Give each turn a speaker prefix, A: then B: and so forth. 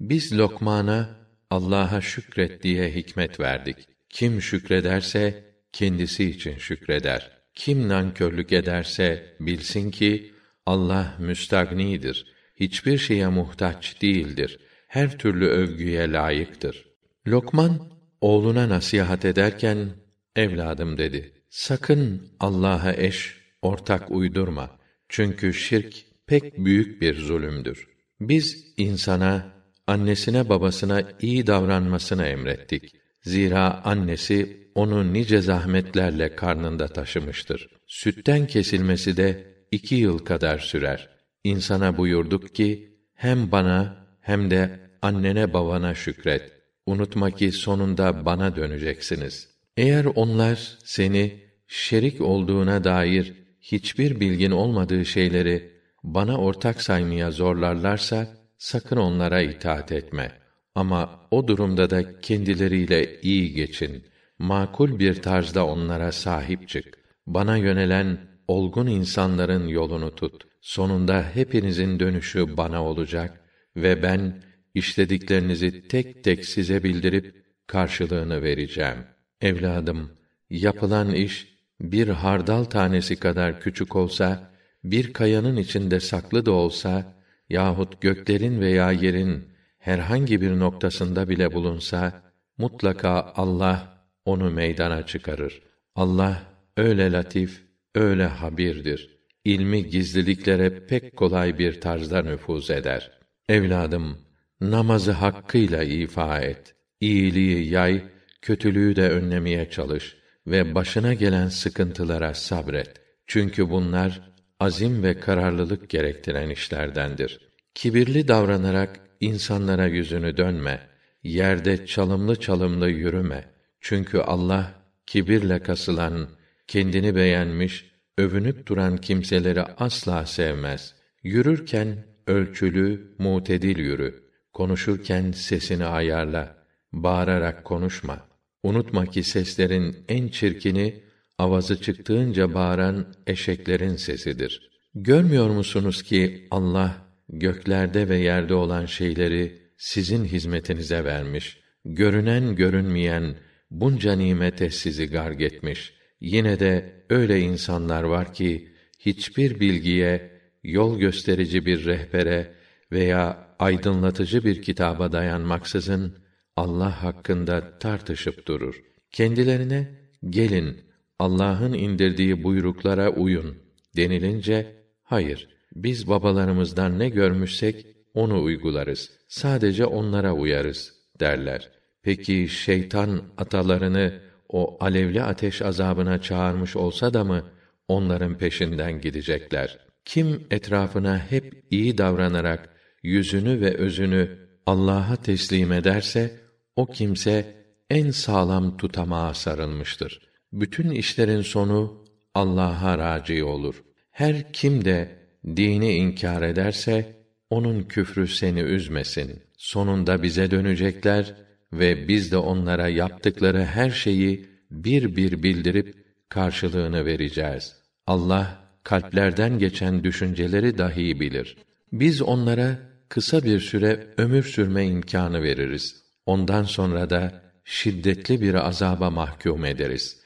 A: Biz Lokman'a Allah'a şükret diye hikmet verdik. Kim şükrederse kendisi için şükreder. Kim nankörlük ederse bilsin ki Allah müstagnidir. Hiçbir şeye muhtaç değildir. Her türlü övgüye layıktır. Lokman oğluna nasihat ederken evladım dedi. Sakın Allah'a eş, ortak uydurma. Çünkü şirk pek büyük bir zulümdür. Biz insana, annesine babasına iyi davranmasını emrettik. Zira annesi onu nice zahmetlerle karnında taşımıştır. Sütten kesilmesi de iki yıl kadar sürer. İnsana buyurduk ki, hem bana hem de annene babana şükret. Unutma ki sonunda bana döneceksiniz. Eğer onlar seni şerik olduğuna dair hiçbir bilgin olmadığı şeyleri bana ortak saymaya zorlarlarsa sakın onlara itaat etme. Ama o durumda da kendileriyle iyi geçin. Makul bir tarzda onlara sahip çık. Bana yönelen olgun insanların yolunu tut. Sonunda hepinizin dönüşü bana olacak ve ben işlediklerinizi tek tek size bildirip karşılığını vereceğim. Evladım, yapılan iş bir hardal tanesi kadar küçük olsa, bir kayanın içinde saklı da olsa yahut göklerin veya yerin herhangi bir noktasında bile bulunsa mutlaka Allah onu meydana çıkarır. Allah öyle latif, öyle habirdir. İlmi gizliliklere pek kolay bir tarzda nüfuz eder. Evladım, namazı hakkıyla ifa et. İyiliği yay, kötülüğü de önlemeye çalış ve başına gelen sıkıntılara sabret. Çünkü bunlar azim ve kararlılık gerektiren işlerdendir. Kibirli davranarak insanlara yüzünü dönme. Yerde çalımlı çalımlı yürüme. Çünkü Allah kibirle kasılan, kendini beğenmiş, övünüp duran kimseleri asla sevmez. Yürürken ölçülü, mutedil yürü. Konuşurken sesini ayarla. Bağırarak konuşma. Unutma ki seslerin en çirkini avazı çıktığınca bağıran eşeklerin sesidir. Görmüyor musunuz ki Allah göklerde ve yerde olan şeyleri sizin hizmetinize vermiş. Görünen görünmeyen bunca nimete sizi garg etmiş. Yine de öyle insanlar var ki hiçbir bilgiye, yol gösterici bir rehbere veya aydınlatıcı bir kitaba dayanmaksızın Allah hakkında tartışıp durur. Kendilerine gelin Allah'ın indirdiği buyruklara uyun denilince hayır biz babalarımızdan ne görmüşsek onu uygularız. Sadece onlara uyarız derler. Peki şeytan atalarını o alevli ateş azabına çağırmış olsa da mı onların peşinden gidecekler? Kim etrafına hep iyi davranarak yüzünü ve özünü Allah'a teslim ederse o kimse en sağlam tutamağa sarılmıştır. Bütün işlerin sonu Allah'a raci olur. Her kim de dini inkar ederse onun küfrü seni üzmesin. Sonunda bize dönecekler ve biz de onlara yaptıkları her şeyi bir bir bildirip karşılığını vereceğiz. Allah kalplerden geçen düşünceleri dahi bilir. Biz onlara kısa bir süre ömür sürme imkanı veririz. Ondan sonra da şiddetli bir azaba mahkum ederiz.